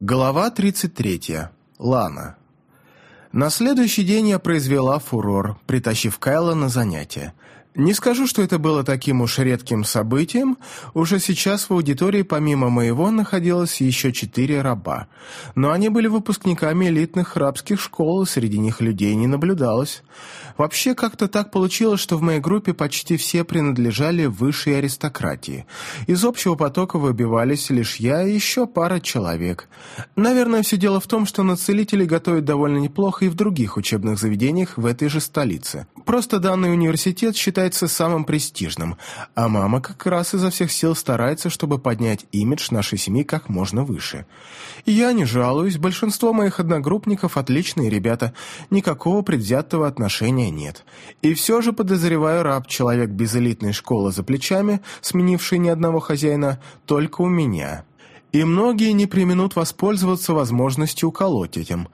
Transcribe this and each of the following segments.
Глава 33. Лана. На следующий день я произвела фурор, притащив Кайла на занятия. Не скажу, что это было таким уж редким событием, уже сейчас в аудитории помимо моего находилось еще четыре раба, но они были выпускниками элитных рабских школ, и среди них людей не наблюдалось. Вообще как-то так получилось, что в моей группе почти все принадлежали высшей аристократии. Из общего потока выбивались лишь я и еще пара человек. Наверное, все дело в том, что на целителей готовят довольно неплохо и в других учебных заведениях в этой же столице. Просто данный университет считается самым престижным, а мама как раз изо всех сил старается, чтобы поднять имидж нашей семьи как можно выше. я не жалуюсь, большинство моих одногруппников отличные ребята, никакого предвзятого отношения нет. И все же, подозреваю, раб, человек без элитной школы за плечами, сменивший ни одного хозяина, только у меня». И многие не применут воспользоваться возможностью уколоть этим.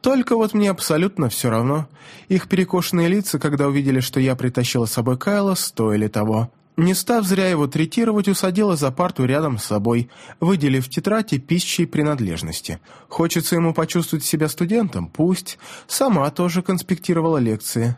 Только вот мне абсолютно все равно. Их перекошенные лица, когда увидели, что я притащила с собой Кайла, стоили того. Не став зря его третировать, усадила за парту рядом с собой, выделив тетрадь и пищей принадлежности. Хочется ему почувствовать себя студентом? Пусть. Сама тоже конспектировала лекции.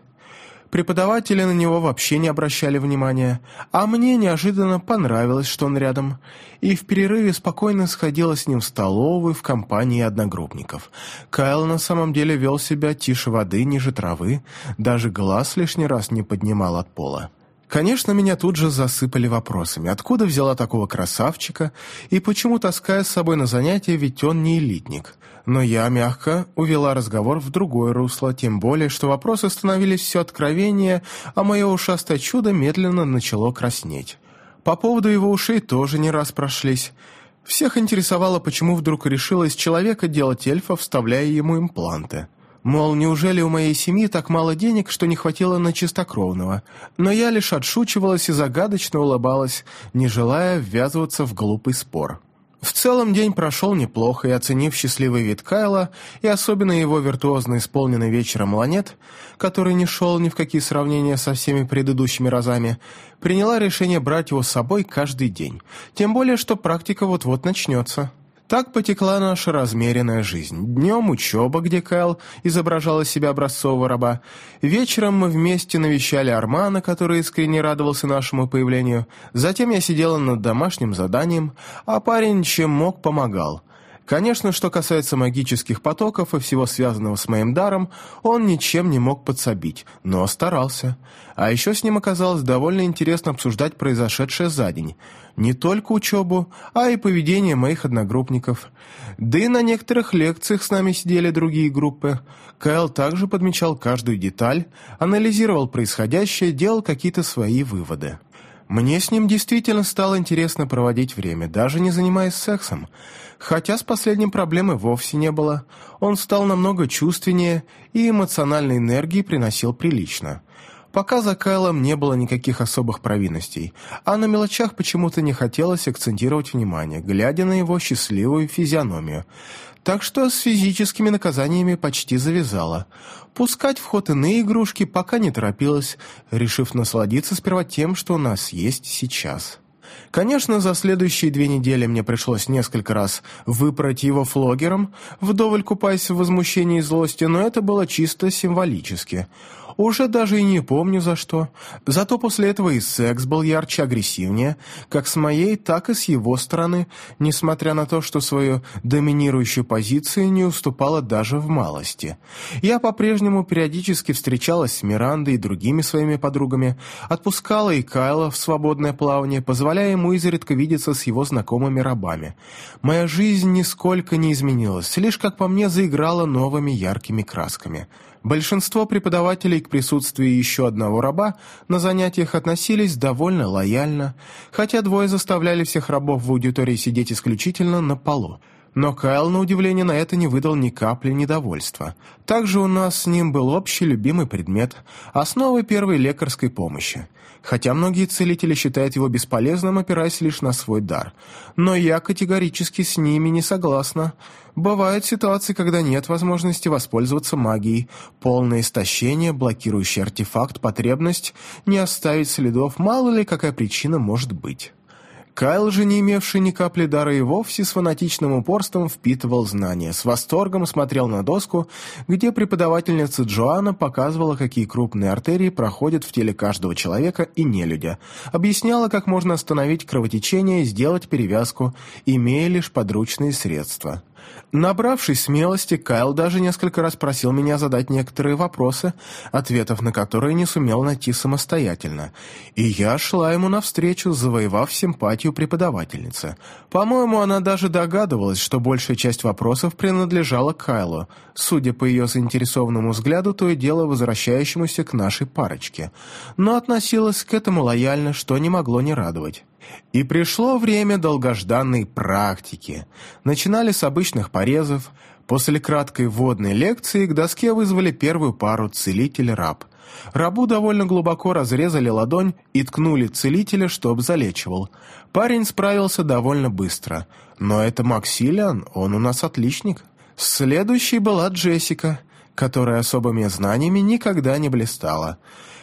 Преподаватели на него вообще не обращали внимания, а мне неожиданно понравилось, что он рядом, и в перерыве спокойно сходила с ним в столовую в компании одногруппников. Кайл на самом деле вел себя тише воды, ниже травы, даже глаз лишний раз не поднимал от пола. Конечно, меня тут же засыпали вопросами. Откуда взяла такого красавчика и почему таская с собой на занятия, ведь он не элитник? Но я мягко увела разговор в другое русло, тем более, что вопросы становились все откровеннее, а мое ушастое чудо медленно начало краснеть. По поводу его ушей тоже не раз прошлись. Всех интересовало, почему вдруг решила из человека делать эльфа, вставляя ему импланты. Мол, неужели у моей семьи так мало денег, что не хватило на чистокровного? Но я лишь отшучивалась и загадочно улыбалась, не желая ввязываться в глупый спор. В целом день прошел неплохо, и оценив счастливый вид Кайла, и особенно его виртуозно исполненный вечером ланет, который не шел ни в какие сравнения со всеми предыдущими разами, приняла решение брать его с собой каждый день, тем более, что практика вот-вот начнется. Так потекла наша размеренная жизнь. Днем учеба, где Кайл изображал из себя образцового раба. Вечером мы вместе навещали Армана, который искренне радовался нашему появлению. Затем я сидела над домашним заданием, а парень чем мог помогал. Конечно, что касается магических потоков и всего связанного с моим даром, он ничем не мог подсобить, но старался. А еще с ним оказалось довольно интересно обсуждать произошедшее за день. Не только учебу, а и поведение моих одногруппников. Да и на некоторых лекциях с нами сидели другие группы. Кайл также подмечал каждую деталь, анализировал происходящее, делал какие-то свои выводы. Мне с ним действительно стало интересно проводить время, даже не занимаясь сексом. Хотя с последним проблемы вовсе не было. Он стал намного чувственнее и эмоциональной энергии приносил прилично. Пока за Кайлом не было никаких особых провинностей, а на мелочах почему-то не хотелось акцентировать внимание, глядя на его счастливую физиономию. Так что с физическими наказаниями почти завязала. Пускать в ход иные игрушки пока не торопилась, решив насладиться сперва тем, что у нас есть сейчас. Конечно, за следующие две недели мне пришлось несколько раз выпороть его флогером, вдоволь купаясь в возмущении и злости, но это было чисто символически – уже даже и не помню за что. Зато после этого и секс был ярче агрессивнее, как с моей, так и с его стороны, несмотря на то, что свою доминирующую позицию не уступала даже в малости. Я по-прежнему периодически встречалась с Мирандой и другими своими подругами, отпускала и Кайла в свободное плавание, позволяя ему изредка видеться с его знакомыми рабами. Моя жизнь нисколько не изменилась, лишь, как по мне, заиграла новыми яркими красками. Большинство преподавателей к присутствию еще одного раба на занятиях относились довольно лояльно, хотя двое заставляли всех рабов в аудитории сидеть исключительно на полу. Но Кайл, на удивление, на это не выдал ни капли недовольства. Также у нас с ним был общий любимый предмет – основы первой лекарской помощи. Хотя многие целители считают его бесполезным, опираясь лишь на свой дар. Но я категорически с ними не согласна. Бывают ситуации, когда нет возможности воспользоваться магией. Полное истощение, блокирующий артефакт, потребность не оставить следов, мало ли какая причина может быть. Кайл же, не имевший ни капли дара и вовсе с фанатичным упорством впитывал знания, с восторгом смотрел на доску, где преподавательница Джоанна показывала, какие крупные артерии проходят в теле каждого человека и нелюдя, объясняла, как можно остановить кровотечение и сделать перевязку, имея лишь подручные средства. Набравшись смелости, Кайл даже несколько раз просил меня задать некоторые вопросы, ответов на которые не сумел найти самостоятельно, и я шла ему навстречу, завоевав симпатию преподавательницы. По-моему, она даже догадывалась, что большая часть вопросов принадлежала Кайлу, судя по ее заинтересованному взгляду, то и дело возвращающемуся к нашей парочке, но относилась к этому лояльно, что не могло не радовать. И пришло время долгожданной практики. Начинали с обычных порезов. После краткой вводной лекции к доске вызвали первую пару целитель-раб. Рабу довольно глубоко разрезали ладонь и ткнули целителя, чтоб залечивал. Парень справился довольно быстро. Но это Максилиан, он у нас отличник. Следующей была Джессика, которая особыми знаниями никогда не блистала.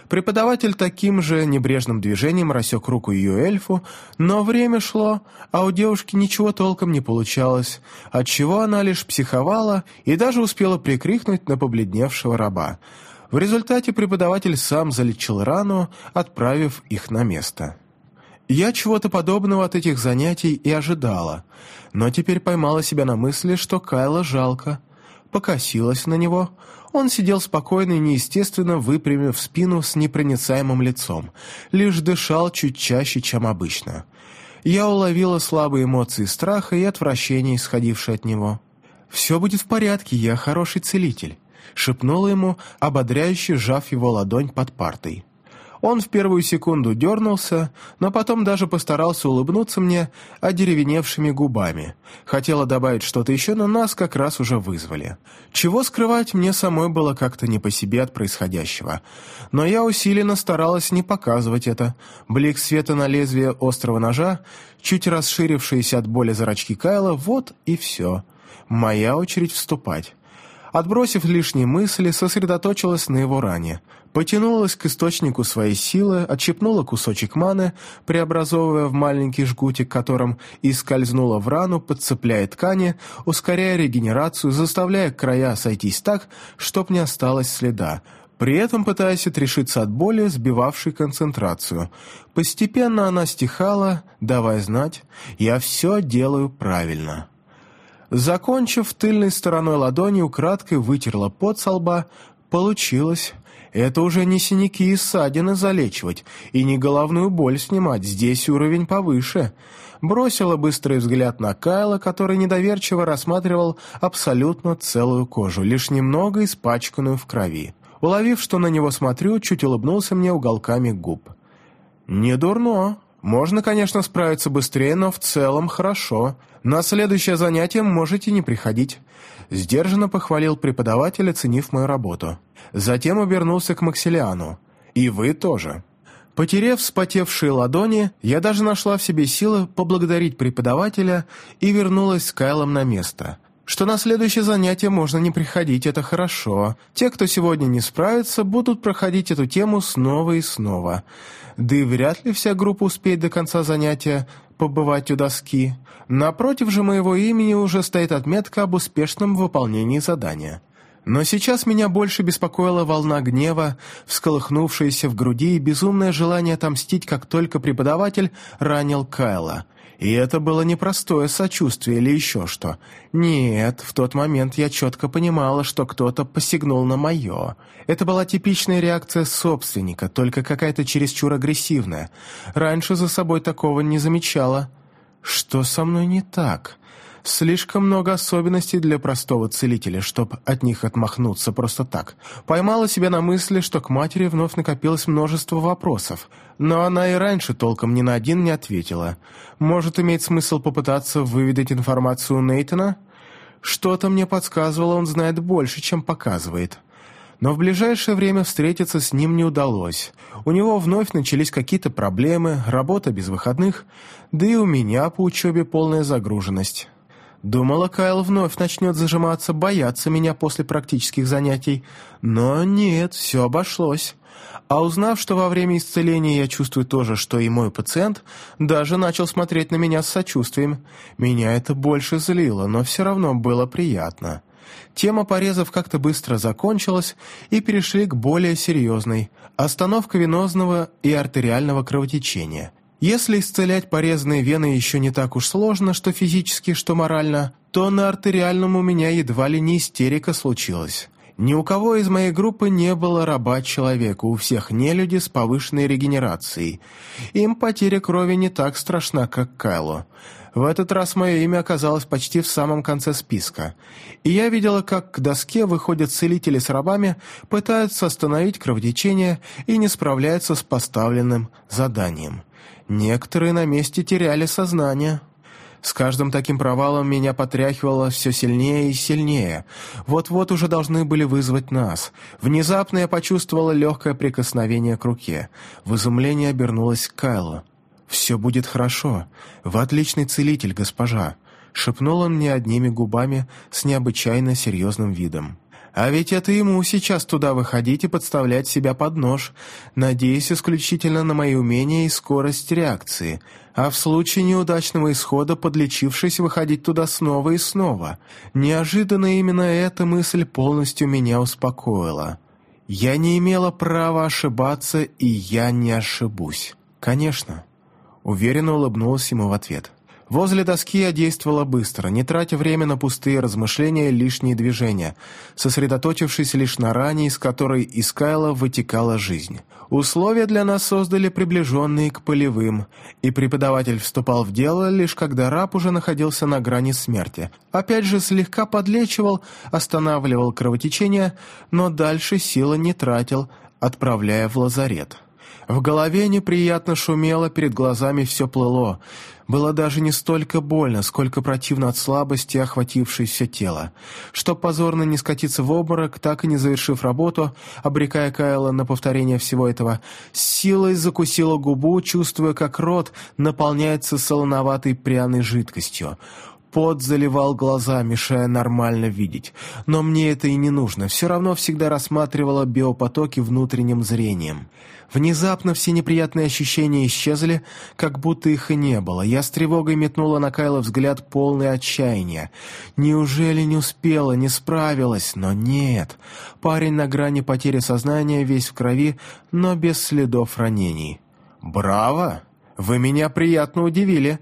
Преподаватель таким же небрежным движением рассек руку ее эльфу, но время шло, а у девушки ничего толком не получалось, отчего она лишь психовала и даже успела прикрикнуть на побледневшего раба. В результате преподаватель сам залечил рану, отправив их на место. Я чего-то подобного от этих занятий и ожидала, но теперь поймала себя на мысли, что Кайла жалко. Покосилась на него — он сидел спокойно и неестественно, выпрямив спину с непроницаемым лицом, лишь дышал чуть чаще, чем обычно. Я уловила слабые эмоции страха и отвращения, исходившие от него. «Все будет в порядке, я хороший целитель», — шепнула ему, ободряюще сжав его ладонь под партой. Он в первую секунду дернулся, но потом даже постарался улыбнуться мне одеревеневшими губами. Хотела добавить что-то еще, но нас как раз уже вызвали. Чего скрывать, мне самой было как-то не по себе от происходящего. Но я усиленно старалась не показывать это. Блик света на лезвие острого ножа, чуть расширившиеся от боли зрачки Кайла, вот и все. Моя очередь вступать. Отбросив лишние мысли, сосредоточилась на его ране. Потянулась к источнику своей силы, отщепнула кусочек маны, преобразовывая в маленький жгутик, которым и скользнула в рану, подцепляя ткани, ускоряя регенерацию, заставляя края сойтись так, чтоб не осталось следа, при этом пытаясь отрешиться от боли, сбивавшей концентрацию. Постепенно она стихала, давая знать «я все делаю правильно». Закончив тыльной стороной ладони, украдкой вытерла пот со лба. Получилось. Это уже не синяки и ссадины залечивать, и не головную боль снимать, здесь уровень повыше. Бросила быстрый взгляд на Кайла, который недоверчиво рассматривал абсолютно целую кожу, лишь немного испачканную в крови. Уловив, что на него смотрю, чуть улыбнулся мне уголками губ. «Не дурно. Можно, конечно, справиться быстрее, но в целом хорошо. На следующее занятие можете не приходить». Сдержанно похвалил преподаватель, оценив мою работу. Затем обернулся к Максилиану. «И вы тоже». Потерев вспотевшие ладони, я даже нашла в себе силы поблагодарить преподавателя и вернулась с Кайлом на место. Что на следующее занятие можно не приходить, это хорошо. Те, кто сегодня не справится, будут проходить эту тему снова и снова. Да и вряд ли вся группа успеет до конца занятия побывать у доски. Напротив же моего имени уже стоит отметка об успешном выполнении задания. Но сейчас меня больше беспокоила волна гнева, всколыхнувшаяся в груди и безумное желание отомстить, как только преподаватель ранил Кайла. И это было не простое сочувствие или еще что. Нет, в тот момент я четко понимала, что кто-то посягнул на мое. Это была типичная реакция собственника, только какая-то чересчур агрессивная. Раньше за собой такого не замечала. Что со мной не так? Слишком много особенностей для простого целителя, чтобы от них отмахнуться просто так. Поймала себя на мысли, что к матери вновь накопилось множество вопросов, но она и раньше толком ни на один не ответила. Может, иметь смысл попытаться выведать информацию у Нейтана? Что-то мне подсказывало, он знает больше, чем показывает. Но в ближайшее время встретиться с ним не удалось. У него вновь начались какие-то проблемы, работа без выходных, да и у меня по учебе полная загруженность. Думала, Кайл вновь начнет зажиматься, бояться меня после практических занятий. Но нет, все обошлось. А узнав, что во время исцеления я чувствую то же, что и мой пациент, даже начал смотреть на меня с сочувствием. Меня это больше злило, но все равно было приятно. Тема порезов как-то быстро закончилась, и перешли к более серьезной – остановка венозного и артериального кровотечения. Если исцелять порезанные вены еще не так уж сложно, что физически, что морально, то на артериальном у меня едва ли не истерика случилась. Ни у кого из моей группы не было раба человека, у всех нелюди с повышенной регенерацией. Им потеря крови не так страшна, как Кайлу. В этот раз мое имя оказалось почти в самом конце списка. И я видела, как к доске выходят целители с рабами, пытаются остановить кровотечение и не справляются с поставленным заданием. Некоторые на месте теряли сознание. С каждым таким провалом меня потряхивало все сильнее и сильнее. Вот-вот уже должны были вызвать нас. Внезапно я почувствовала легкое прикосновение к руке. В изумлении обернулась к Кайлу. «Все будет хорошо. Вы отличный целитель, госпожа», — шепнул он мне одними губами с необычайно серьезным видом. А ведь это ему сейчас туда выходить и подставлять себя под нож, надеясь исключительно на мои умения и скорость реакции, а в случае неудачного исхода, подлечившись, выходить туда снова и снова. Неожиданно именно эта мысль полностью меня успокоила. Я не имела права ошибаться, и я не ошибусь. Конечно. Уверенно улыбнулась ему в ответ. Возле доски я действовала быстро, не тратя время на пустые размышления и лишние движения, сосредоточившись лишь на ране, из которой из Кайла вытекала жизнь. Условия для нас создали приближенные к полевым, и преподаватель вступал в дело лишь когда раб уже находился на грани смерти. Опять же, слегка подлечивал, останавливал кровотечение, но дальше силы не тратил, отправляя в лазарет. В голове неприятно шумело, перед глазами все плыло. Было даже не столько больно, сколько противно от слабости, охватившей все тело. Чтоб позорно не скатиться в обморок, так и не завершив работу, обрекая Кайла на повторение всего этого, силой закусила губу, чувствуя, как рот наполняется солоноватой пряной жидкостью. Пот заливал глаза, мешая нормально видеть. Но мне это и не нужно. Все равно всегда рассматривала биопотоки внутренним зрением. Внезапно все неприятные ощущения исчезли, как будто их и не было. Я с тревогой метнула на Кайла взгляд полный отчаяния. Неужели не успела, не справилась? Но нет. Парень на грани потери сознания, весь в крови, но без следов ранений. «Браво! Вы меня приятно удивили!»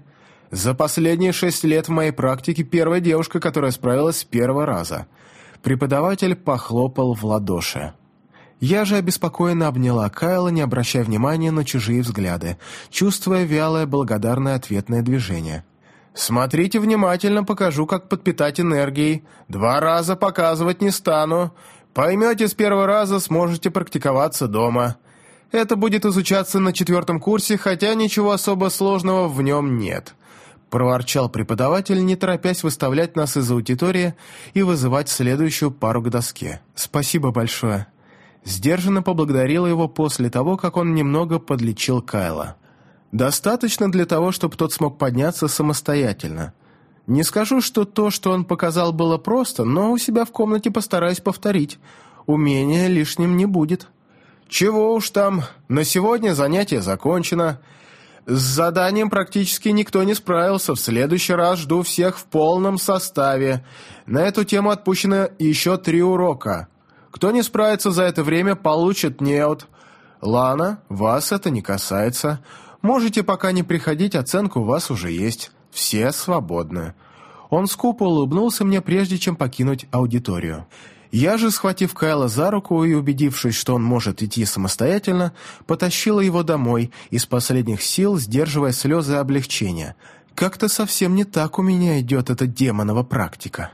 За последние шесть лет в моей практике первая девушка, которая справилась с первого раза. Преподаватель похлопал в ладоши. Я же обеспокоенно обняла Кайла, не обращая внимания на чужие взгляды, чувствуя вялое благодарное ответное движение. «Смотрите внимательно, покажу, как подпитать энергией. Два раза показывать не стану. Поймете с первого раза, сможете практиковаться дома. Это будет изучаться на четвертом курсе, хотя ничего особо сложного в нем нет проворчал преподаватель, не торопясь выставлять нас из аудитории и вызывать следующую пару к доске. «Спасибо большое». Сдержанно поблагодарила его после того, как он немного подлечил Кайла. Достаточно для того, чтобы тот смог подняться самостоятельно. Не скажу, что то, что он показал, было просто, но у себя в комнате постараюсь повторить. Умения лишним не будет. «Чего уж там, на сегодня занятие закончено», с заданием практически никто не справился. В следующий раз жду всех в полном составе. На эту тему отпущено еще три урока. Кто не справится за это время, получит неот. Лана, вас это не касается. Можете пока не приходить, оценка у вас уже есть. Все свободны». Он скупо улыбнулся мне, прежде чем покинуть аудиторию. Я же, схватив Кайла за руку и убедившись, что он может идти самостоятельно, потащила его домой, из последних сил сдерживая слезы облегчения. Как-то совсем не так у меня идет эта демонова практика.